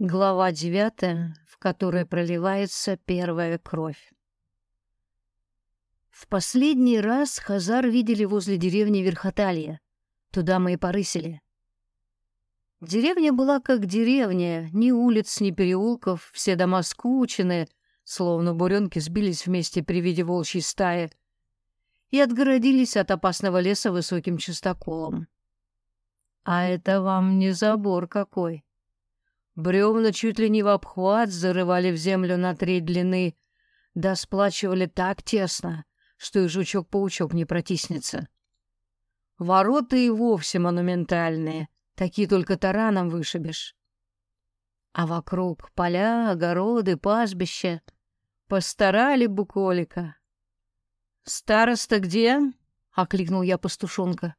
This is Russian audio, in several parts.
Глава девятая, в которой проливается первая кровь. В последний раз Хазар видели возле деревни Верхоталья. Туда мы и порысили. Деревня была как деревня, ни улиц, ни переулков, все дома скучены, словно буренки сбились вместе при виде волчьей стаи и отгородились от опасного леса высоким частоколом. А это вам не забор какой. Бревна чуть ли не в обхват зарывали в землю на три длины, да сплачивали так тесно, что и жучок-паучок не протиснется. Ворота и вовсе монументальные, такие только тараном вышибешь. А вокруг поля, огороды, пастбища. Постарали буколика. «Староста где?» — окликнул я пастушонка.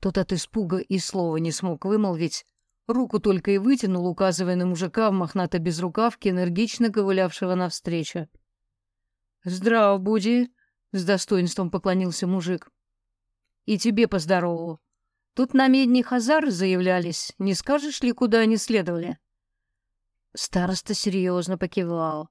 Тот от испуга и слова не смог вымолвить, Руку только и вытянул, указывая на мужика в мохнатой безрукавке, энергично ковылявшего навстречу. «Здрав буди!» — с достоинством поклонился мужик. «И тебе поздорову. Тут на медни хазары заявлялись. Не скажешь ли, куда они следовали?» Староста серьезно покивал.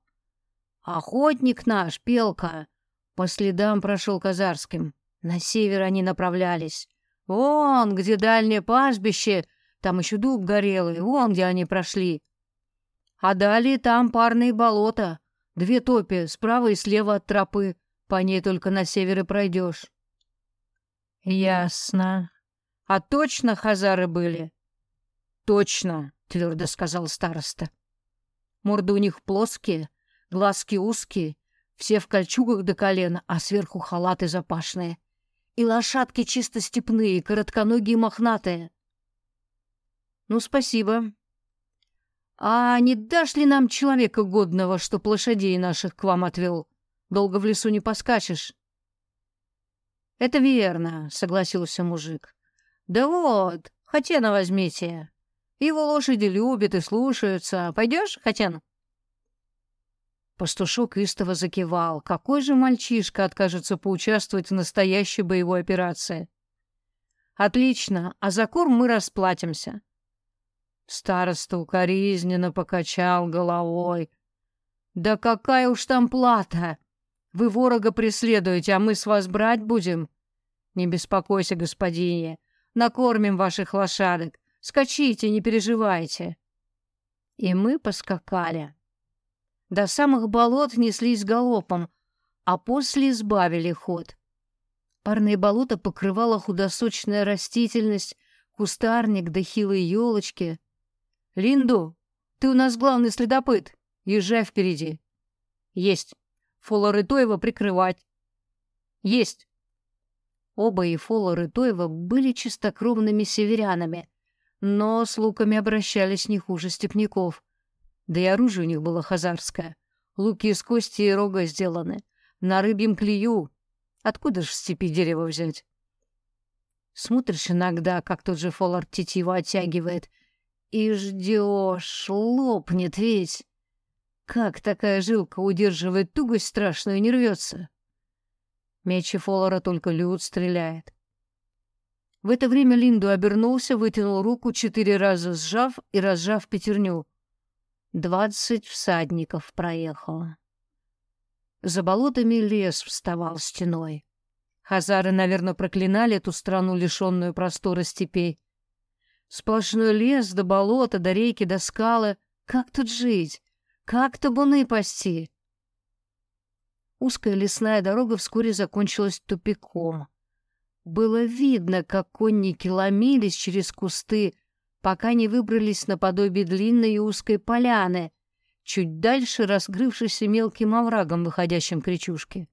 «Охотник наш, Пелка, по следам прошел казарским. На север они направлялись. Вон, где дальнее пастбище, там еще дуб горелый, вон где они прошли. А далее там парные болота, две топи, справа и слева от тропы. По ней только на север и пройдешь. Ясно. А точно хазары были? Точно, твердо сказал староста. Морды у них плоские, глазки узкие, все в кольчугах до колена, а сверху халаты запашные. И лошадки чисто степные, коротконогие мохнатые. Ну, спасибо. А не дашь ли нам человека годного, чтоб лошадей наших к вам отвел? Долго в лесу не поскачешь. Это верно, согласился мужик. Да вот, Хатена возьмите. Его лошади любят и слушаются. Пойдешь, Хатен? Пастушок истово закивал. Какой же мальчишка откажется поучаствовать в настоящей боевой операции? Отлично, а за корм мы расплатимся. Староста укоризненно покачал головой. «Да какая уж там плата! Вы ворога преследуете, а мы с вас брать будем? Не беспокойся, господине, накормим ваших лошадок. Скачите, не переживайте». И мы поскакали. До самых болот неслись галопом, а после избавили ход. Парные болота покрывала худосочная растительность, кустарник да хилые елочки — «Линду, ты у нас главный следопыт. Езжай впереди». «Есть. Фола Рытоева прикрывать». «Есть». Оба и Фола Рытоева были чистокровными северянами, но с луками обращались не хуже степняков. Да и оружие у них было хазарское. Луки из кости и рога сделаны. На рыбьем клею. Откуда ж в степи дерево взять? Смотришь иногда, как тот же Фоллард тетиву оттягивает — и ждешь, лопнет ведь. Как такая жилка удерживает тугость страшную и не рвется? Мечи Фоллара только Люд стреляет. В это время Линду обернулся, вытянул руку, четыре раза сжав и разжав пятерню. Двадцать всадников проехало. За болотами лес вставал стеной. Хазары, наверное, проклинали эту страну, лишенную простора степей. Сплошной лес до болота, до реки, до скалы. Как тут жить? Как табуны пасти? Узкая лесная дорога вскоре закончилась тупиком. Было видно, как конники ломились через кусты, пока не выбрались наподобие длинной и узкой поляны, чуть дальше раскрывшейся мелким оврагом, выходящим к речушке.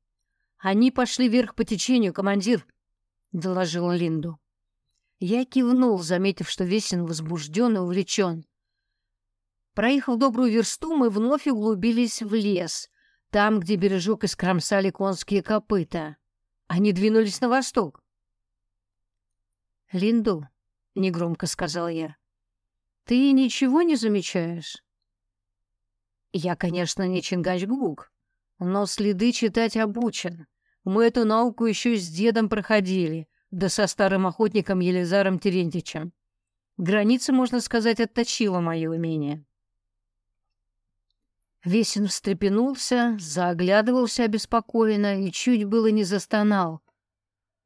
«Они пошли вверх по течению, командир», — доложил Линду. Я кивнул, заметив, что Весин возбужден и увлечен. Проехав добрую версту, мы вновь углубились в лес, там, где бережок искромсали конские копыта. Они двинулись на восток. «Линду», — негромко сказал я, — «ты ничего не замечаешь?» «Я, конечно, не Чингачгук, но следы читать обучен. Мы эту науку еще с дедом проходили, да со старым охотником Елизаром Терентьевичем. Границы, можно сказать, отточило мое умение. Весин встрепенулся, заоглядывался обеспокоенно и чуть было не застонал.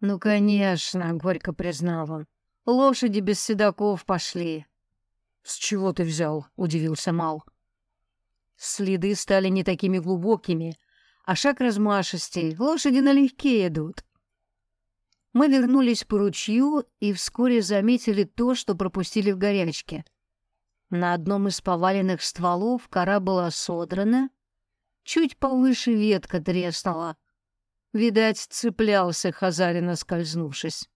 «Ну, конечно», — горько признал он, — «лошади без седаков пошли». «С чего ты взял?» — удивился Мал. Следы стали не такими глубокими, а шаг размашистей, лошади налегке идут. Мы вернулись по ручью и вскоре заметили то, что пропустили в горячке. На одном из поваленных стволов кора была содрана, чуть повыше ветка треснула. Видать, цеплялся Хазарина, скользнувшись.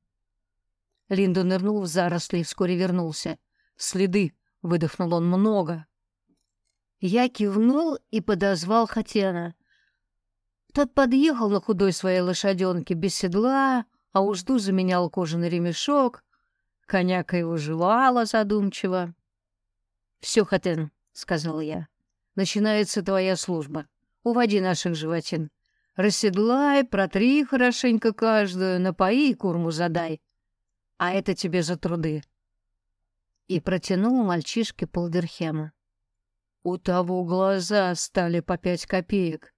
Линду нырнул в заросли и вскоре вернулся. «Следы!» — выдохнул он много. Я кивнул и подозвал Хатена. Тот подъехал на худой своей лошаденке без седла, а узду заменял кожаный ремешок. Коняка его жевала задумчиво. — Все, Хатен, — сказал я, — начинается твоя служба. Уводи наших животин. Расседлай, протри хорошенько каждую, напои и курму задай. А это тебе за труды. И протянул мальчишке полдерхема. У того глаза стали по пять копеек.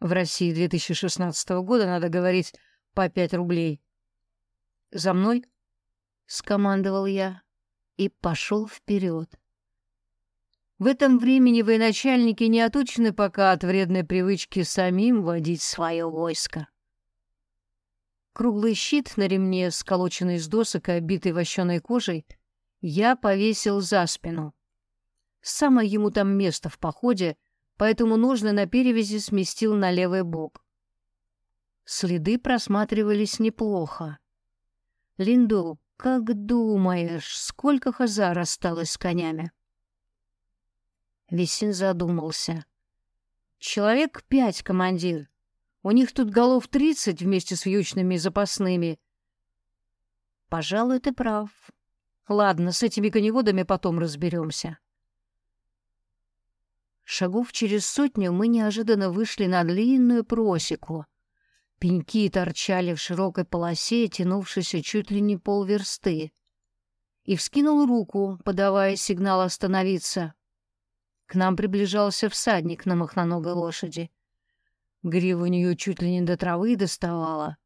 В России 2016 года надо говорить по пять рублей. «За мной?» — скомандовал я и пошел вперед. В этом времени военачальники не отучены пока от вредной привычки самим водить свое войско. Круглый щит на ремне, сколоченный из досок и обитый вощеной кожей, я повесил за спину. Самое ему там место в походе, поэтому нужно на перевязи сместил на левый бок. Следы просматривались неплохо. Линду, как думаешь, сколько хазар осталось с конями? Весин задумался. Человек пять, командир. У них тут голов тридцать вместе с вьючными и запасными. Пожалуй, ты прав. Ладно, с этими коневодами потом разберемся. Шагов через сотню мы неожиданно вышли на длинную просеку. Пеньки торчали в широкой полосе, тянувшейся чуть ли не полверсты. И вскинул руку, подавая сигнал остановиться. К нам приближался всадник на махноногой лошади. Грива у нее чуть ли не до травы доставала.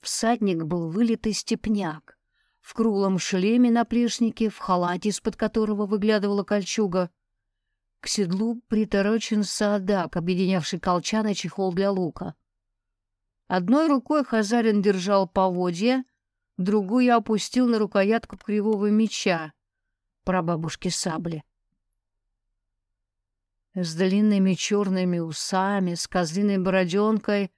Всадник был вылитый степняк. В круглом шлеме на плешнике, в халате, из-под которого выглядывала кольчуга — к седлу приторочен садак, объединявший колчан и чехол для лука. Одной рукой Хазарин держал поводья, другую опустил на рукоятку кривого меча, прабабушки сабли. С длинными черными усами, с козлиной бороденкой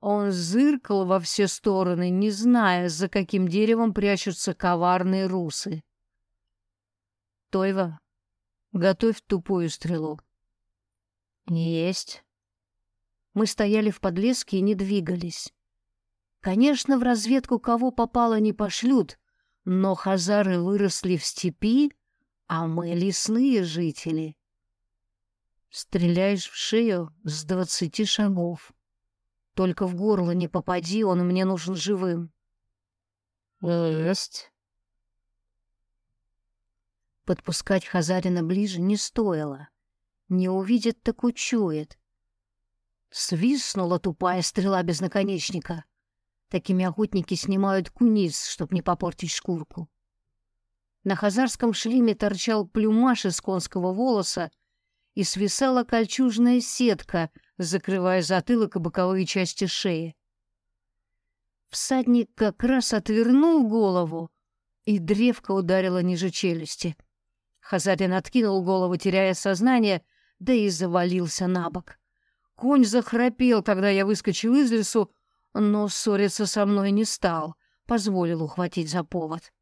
он зыркал во все стороны, не зная, за каким деревом прячутся коварные русы. «Тойва, Готовь тупую стрелу. Есть. Мы стояли в подлеске и не двигались. Конечно, в разведку кого попало не пошлют, но хазары выросли в степи, а мы лесные жители. Стреляешь в шею с двадцати шагов. Только в горло не попади, он мне нужен живым. Есть. Подпускать Хазарина ближе не стоило. Не увидит, так учует. Свистнула тупая стрела без наконечника. Такими охотники снимают куниц, чтоб не попортить шкурку. На хазарском шлеме торчал плюмаш из конского волоса и свисала кольчужная сетка, закрывая затылок и боковые части шеи. Всадник как раз отвернул голову, и древко ударило ниже челюсти — Хазарин откинул голову, теряя сознание, да и завалился на бок. Конь захрапел, когда я выскочил из лесу, но ссориться со мной не стал, позволил ухватить за повод.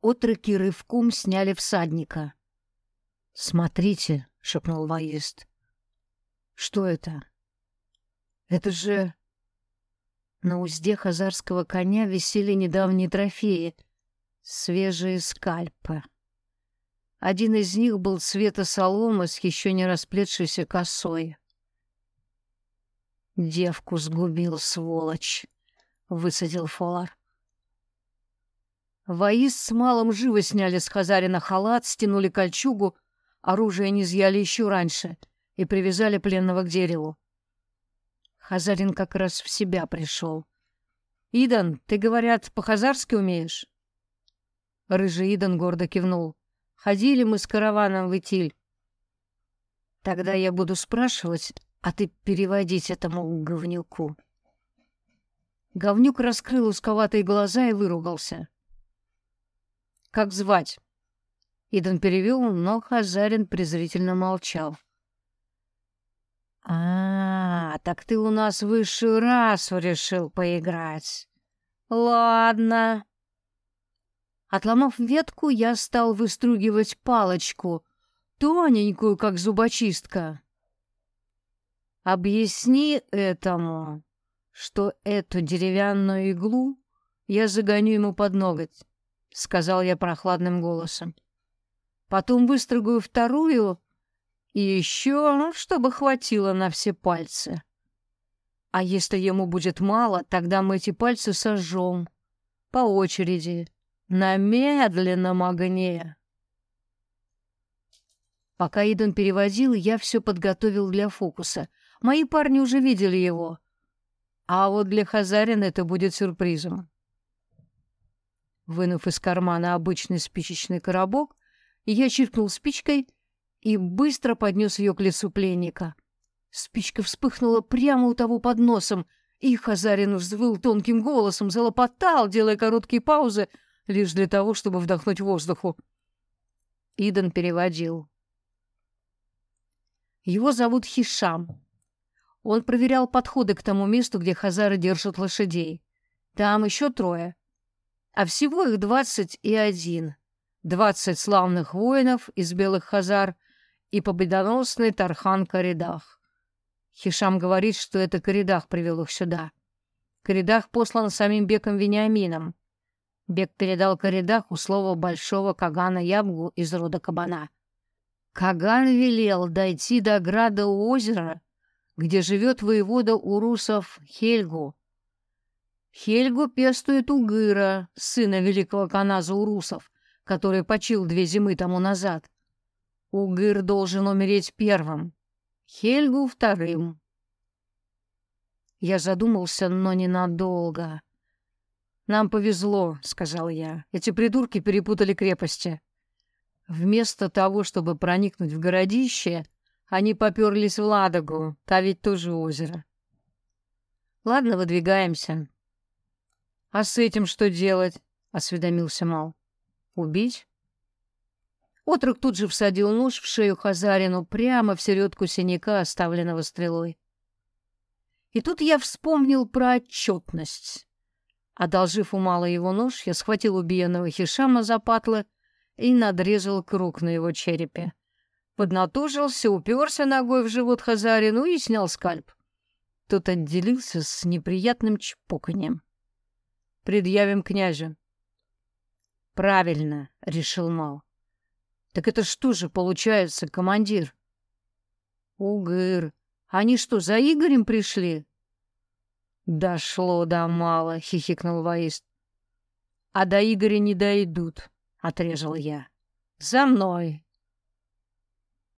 Отроки рывком сняли всадника. «Смотрите», — шепнул воист. «Что это?» «Это же...» На узде хазарского коня висели недавние трофеи — свежие скальпы. Один из них был цвета соломы с еще не расплетшейся косой. «Девку сгубил, сволочь!» — высадил Фолар. Воист с малым живо сняли с Хазарина халат, стянули кольчугу, оружие не изъяли еще раньше. и привязали пленного к дереву. Хазарин как раз в себя пришел. «Идан, ты, говорят, по-хазарски умеешь?» Рыжий Идан гордо кивнул. «Ходили мы с караваном в Итиль». «Тогда я буду спрашивать, а ты переводить этому говнюку». Говнюк раскрыл узковатые глаза и выругался. «Как звать?» Идан перевел, но Хазарин презрительно молчал. «А, так ты у нас высшую расу решил поиграть. Ладно». Отломав ветку, я стал выстругивать палочку, тоненькую, как зубочистка. «Объясни этому, что эту деревянную иглу я загоню ему под ноготь», — сказал я прохладным голосом. «Потом выстрогаю вторую и еще, чтобы хватило на все пальцы. А если ему будет мало, тогда мы эти пальцы сожжем. По очереди. На медленном огне. Пока Идон переводил, я все подготовил для фокуса. Мои парни уже видели его. А вот для Хазарина это будет сюрпризом. Вынув из кармана обычный спичечный коробок, я чиркнул спичкой и быстро поднес ее к лицу пленника. Спичка вспыхнула прямо у того под носом, и Хазарин взвыл тонким голосом, залопотал, делая короткие паузы, лишь для того, чтобы вдохнуть воздуху. Иден переводил. Его зовут Хишам. Он проверял подходы к тому месту, где хазары держат лошадей. Там еще трое. А всего их двадцать и один. Двадцать славных воинов из белых хазар и победоносный Тархан Каридах. Хишам говорит, что это Каридах привел их сюда. Каридах послан самим Беком Вениамином. Бек передал Каридаху слово большого Кагана Ябгу из рода Кабана. Каган велел дойти до града у озера, где живет воевода урусов Хельгу. Хельгу пестует Угыра, сына великого каназа урусов, который почил две зимы тому назад. Угыр должен умереть первым, Хельгу вторым. Я задумался, но ненадолго. «Нам повезло», — сказал я. «Эти придурки перепутали крепости. Вместо того, чтобы проникнуть в городище, они поперлись в Ладогу, та ведь тоже озеро. Ладно, выдвигаемся». «А с этим что делать?» — осведомился Мал. «Убить?» Отрок тут же всадил нож в шею Хазарину прямо в середку синяка, оставленного стрелой. И тут я вспомнил про отчетность. Одолжив у Мала его нож, я схватил убиенного Хишама за патлы и надрезал круг на его черепе. Поднатужился, уперся ногой в живот Хазарину и снял скальп. Тот отделился с неприятным чпоканьем. «Предъявим князю». «Правильно», — решил Мал. Так это что же получается, командир? Угыр. Они что, за Игорем пришли? Дошло до мало, хихикнул воист. А до Игоря не дойдут, отрезал я. За мной.